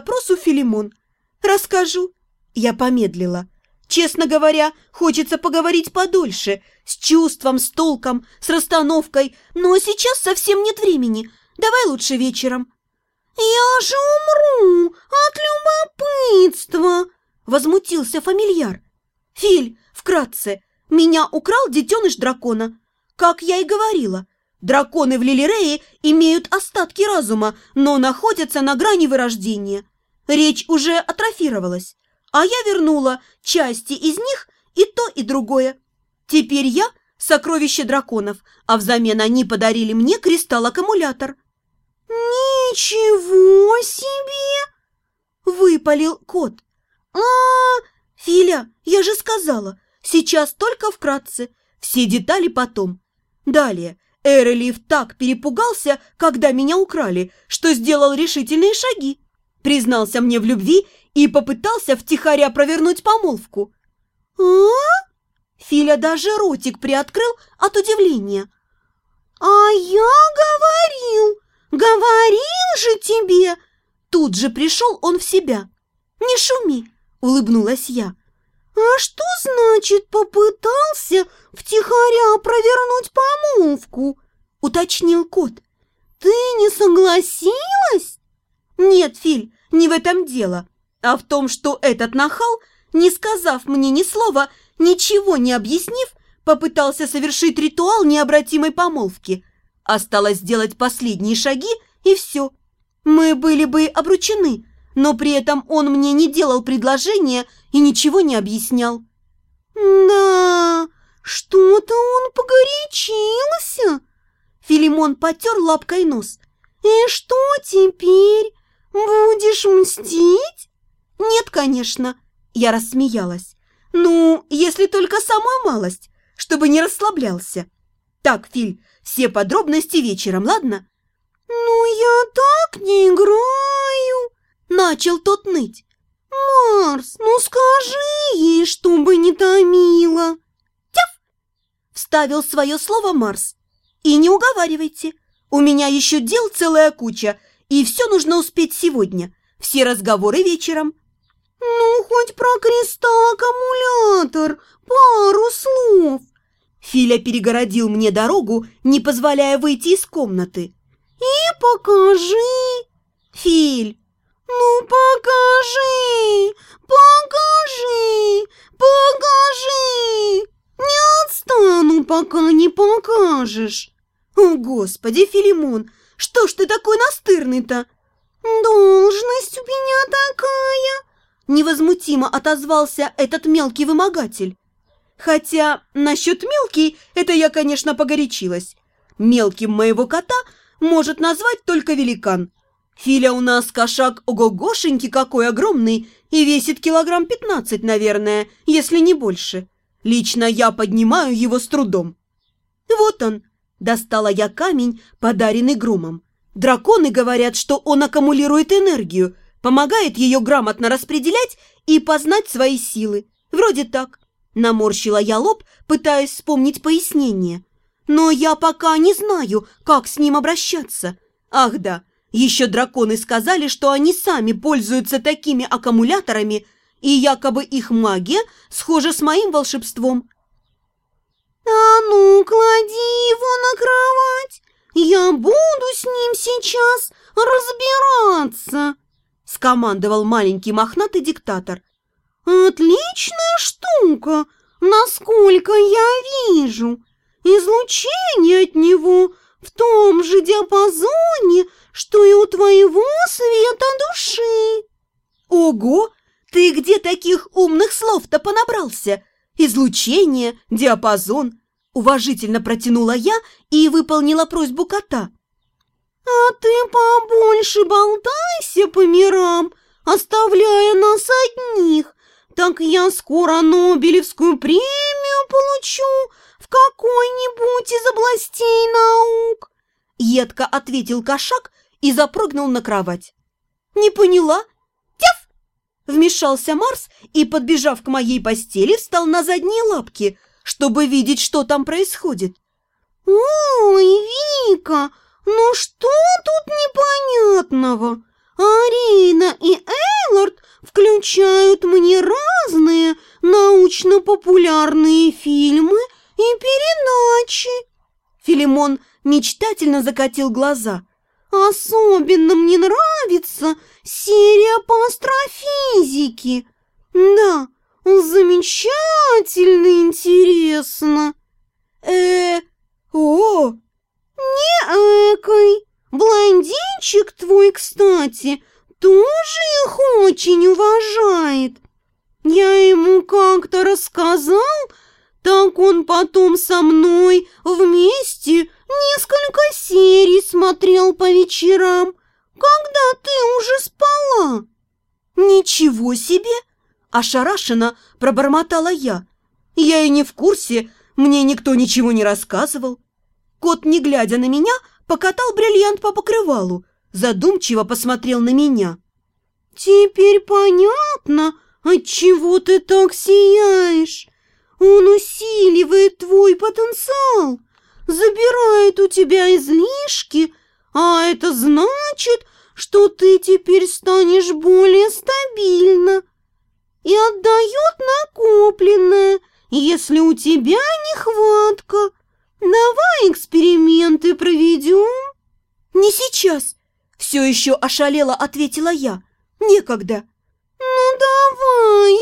допросу Филимон. Расскажу. Я помедлила. Честно говоря, хочется поговорить подольше, с чувством, с толком, с расстановкой, но сейчас совсем нет времени. Давай лучше вечером. «Я же умру от любопытства!» – возмутился фамильяр. «Филь, вкратце, меня украл детеныш дракона. Как я и говорила, драконы в Лилирее имеют остатки разума, но находятся на грани вырождения. Речь уже атрофировалась, а я вернула части из них и то, и другое. Теперь я – сокровище драконов, а взамен они подарили мне кристалл-аккумулятор». «Ничего себе!» – выпалил кот. а, -а, -а Филя, я же сказала, сейчас только вкратце, все детали потом. Далее, Эрелив так перепугался, когда меня украли, что сделал решительные шаги. Признался мне в любви и попытался втихаря провернуть помолвку. а, Филя даже ротик приоткрыл от удивления. «А я говорил, говорил же тебе!» Тут же пришел он в себя. «Не шуми!» – улыбнулась я. «А что значит попытался втихаря провернуть помолвку?» – уточнил кот. «Ты не согласилась?» «Нет, Филь, не в этом дело, а в том, что этот нахал, не сказав мне ни слова, ничего не объяснив, попытался совершить ритуал необратимой помолвки. Осталось сделать последние шаги, и все. Мы были бы обручены, но при этом он мне не делал предложения и ничего не объяснял. «Да, что-то он погорячился!» Филимон потер лапкой нос. «И что теперь? Будешь мстить?» «Нет, конечно», — я рассмеялась. «Ну, если только самую малость, чтобы не расслаблялся. Так, Филь, все подробности вечером, ладно?» «Ну, я так не играю!» Начал тот ныть. «Марс, ну скажи ей, чтобы не томила!» «Тяф!» Вставил свое слово Марс. «И не уговаривайте, у меня еще дел целая куча, и все нужно успеть сегодня, все разговоры вечером». «Ну, хоть про кристалл-аккумулятор, пару слов!» Филя перегородил мне дорогу, не позволяя выйти из комнаты. «И покажи!» «Филь, «Ну покажи! Покажи! Покажи! Не отстану, пока не покажешь!» «О, Господи, Филимон, что ж ты такой настырный-то?» «Должность у меня такая!» Невозмутимо отозвался этот мелкий вымогатель. Хотя насчет мелкий это я, конечно, погорячилась. Мелким моего кота может назвать только великан – Филя у нас кошак ого-гошеньки какой огромный и весит килограмм пятнадцать, наверное, если не больше. Лично я поднимаю его с трудом. Вот он, достала я камень, подаренный громом. Драконы говорят, что он аккумулирует энергию, помогает ее грамотно распределять и познать свои силы. Вроде так. Наморщила я лоб, пытаясь вспомнить пояснение. Но я пока не знаю, как с ним обращаться. Ах да, еще драконы сказали, что они сами пользуются такими аккумуляторами, и якобы их магия схожа с моим волшебством. «А ну, клади его на кровать! Я буду с ним сейчас разбираться!» скомандовал маленький мохнатый диктатор. «Отличная штука, насколько я вижу! Излучение от него в том же диапазоне, что и у твоего света души. Ого, ты где таких умных слов-то понабрался? Излучение, диапазон. Уважительно протянула я и выполнила просьбу кота. А ты побольше болтайся по мирам, оставляя нас одних. Так я скоро Нобелевскую премию получу в какой-нибудь из областей наук. Едко ответил кошак и запрыгнул на кровать. «Не поняла? Тяф!» Вмешался Марс и, подбежав к моей постели, встал на задние лапки, чтобы видеть, что там происходит. «Ой, Вика, ну что тут непонятного? Арина и Эйлорд включают мне разные научно-популярные фильмы и передачи. Филимон мечтательно закатил глаза. Особенно мне нравится серия по астрофизике. Да, замечательно интересно. Э, о, не экой. Блондинчик твой, кстати, тоже их очень уважает. Я ему как-то рассказал, так он потом со мной вместе несколько серий смотрел по вечерам, когда ты уже спала. Ничего себе! Ошарашенно пробормотала я. Я и не в курсе, мне никто ничего не рассказывал. Кот, не глядя на меня, покатал бриллиант по покрывалу, задумчиво посмотрел на меня. «Теперь понятно, отчего ты так сияешь. Он усиливает твой потенциал, забирает у тебя излишки, а это значит, что ты теперь станешь более стабильна и отдает накопленное, если у тебя нехватка. Давай эксперименты проведем. Не сейчас, все еще ошалела ответила я. Некогда. Ну давай,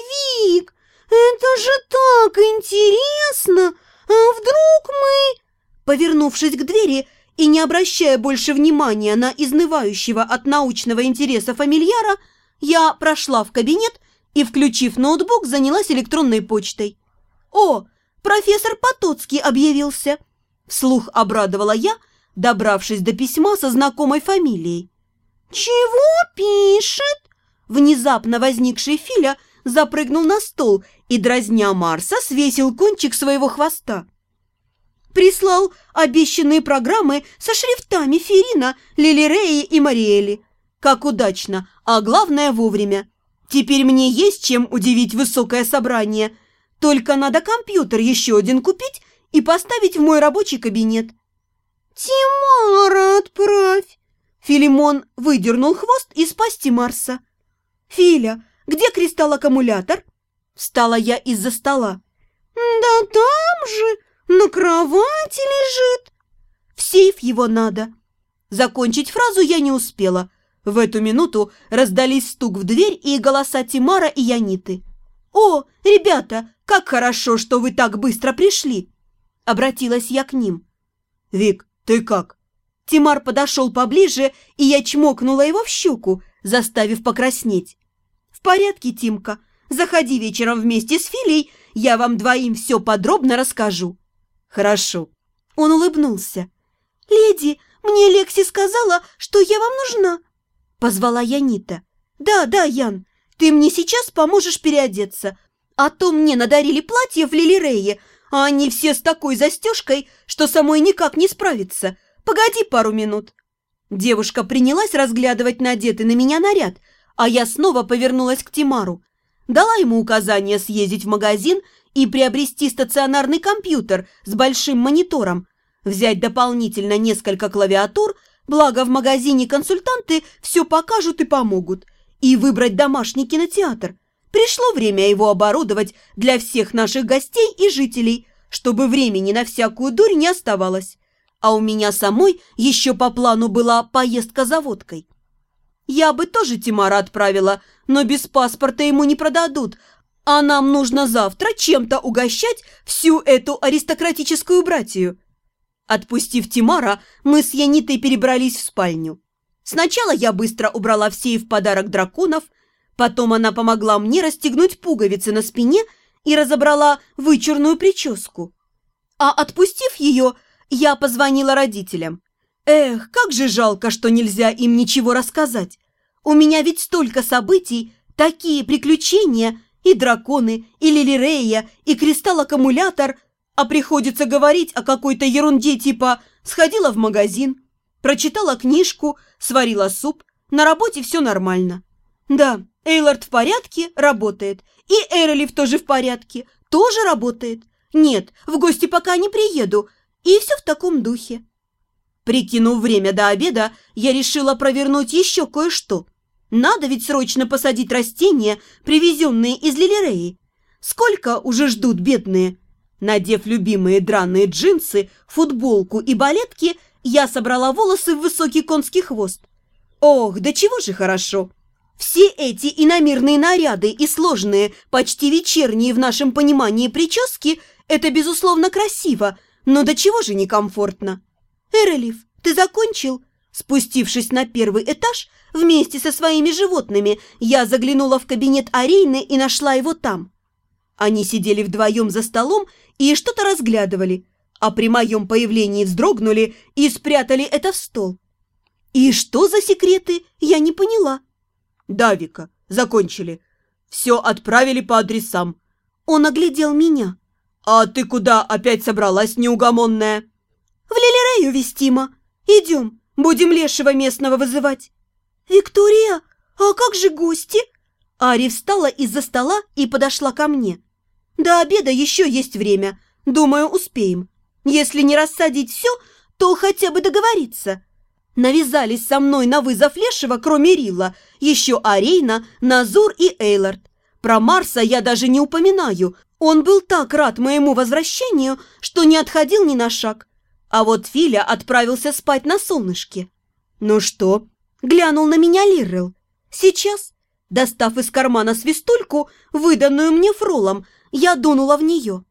Вик, это же так интересно. А вдруг мы... Повернувшись к двери и не обращая больше внимания на изнывающего от научного интереса фамильяра, я прошла в кабинет и, включив ноутбук, занялась электронной почтой. «О, профессор Потоцкий объявился!» Вслух обрадовала я, добравшись до письма со знакомой фамилией. «Чего пишет?» Внезапно возникший Филя запрыгнул на стол и, дразня Марса, свесил кончик своего хвоста. Прислал обещанные программы со шрифтами Ферина, Лилиреи и Мариэли. Как удачно, а главное вовремя. Теперь мне есть чем удивить высокое собрание. Только надо компьютер еще один купить и поставить в мой рабочий кабинет. «Тимара отправь!» Филимон выдернул хвост из пасти Марса. «Филя, где кристалл-аккумулятор?» Встала я из-за стола. «Да там же, на кровати лежит!» «В сейф его надо!» Закончить фразу я не успела. В эту минуту раздались стук в дверь и голоса Тимара и Яниты. «О, ребята, как хорошо, что вы так быстро пришли!» Обратилась я к ним. «Вик, ты как?» Тимар подошел поближе, и я чмокнула его в щеку, заставив покраснеть. «В порядке, Тимка. Заходи вечером вместе с Филей, я вам двоим все подробно расскажу». «Хорошо». Он улыбнулся. «Леди, мне Лекси сказала, что я вам нужна», — позвала Янита. «Да, да, Ян, ты мне сейчас поможешь переодеться, а то мне надарили платье в Лилирее, а они все с такой застежкой, что самой никак не справиться. Погоди пару минут». Девушка принялась разглядывать надетый на меня наряд, а я снова повернулась к Тимару. Дала ему указание съездить в магазин и приобрести стационарный компьютер с большим монитором, взять дополнительно несколько клавиатур, благо в магазине консультанты все покажут и помогут, и выбрать домашний кинотеатр – Пришло время его оборудовать для всех наших гостей и жителей, чтобы времени на всякую дурь не оставалось. А у меня самой еще по плану была поездка за водкой. Я бы тоже Тимара отправила, но без паспорта ему не продадут, а нам нужно завтра чем-то угощать всю эту аристократическую братью. Отпустив Тимара, мы с Янитой перебрались в спальню. Сначала я быстро убрала в сейф подарок драконов – Потом она помогла мне расстегнуть пуговицы на спине и разобрала вычурную прическу. А отпустив ее, я позвонила родителям. Эх, как же жалко, что нельзя им ничего рассказать. У меня ведь столько событий, такие приключения, и драконы, и лилирея, и кристалл-аккумулятор, а приходится говорить о какой-то ерунде типа «сходила в магазин», прочитала книжку, сварила суп, на работе все нормально. Да, Эйлард в порядке, работает. И Эрлиф тоже в порядке, тоже работает. Нет, в гости пока не приеду. И все в таком духе. Прикинув время до обеда, я решила провернуть еще кое-что. Надо ведь срочно посадить растения, привезенные из Лилереи. Сколько уже ждут бедные? Надев любимые драные джинсы, футболку и балетки, я собрала волосы в высокий конский хвост. Ох, да чего же хорошо! Все эти иномирные наряды и сложные, почти вечерние в нашем понимании прически – это, безусловно, красиво, но до чего же некомфортно? Эрелиф, ты закончил? Спустившись на первый этаж, вместе со своими животными, я заглянула в кабинет Арейны и нашла его там. Они сидели вдвоем за столом и что-то разглядывали, а при моем появлении вздрогнули и спрятали это в стол. И что за секреты, я не поняла. Да, Вика, закончили. Все отправили по адресам. Он оглядел меня. А ты куда опять собралась, неугомонная? В Лилерею вестима. Идем, будем лешего местного вызывать. Виктория, а как же гости? Ари встала из-за стола и подошла ко мне. До обеда еще есть время. Думаю, успеем. Если не рассадить все, то хотя бы договориться. Навязались со мной на вызов Лешего, кроме Рилла, еще Арейна, Назур и Эйлард. Про Марса я даже не упоминаю. Он был так рад моему возвращению, что не отходил ни на шаг. А вот Филя отправился спать на солнышке. «Ну что?» – глянул на меня Лиррел. «Сейчас?» Достав из кармана свистульку, выданную мне фролом, я дунула в нее.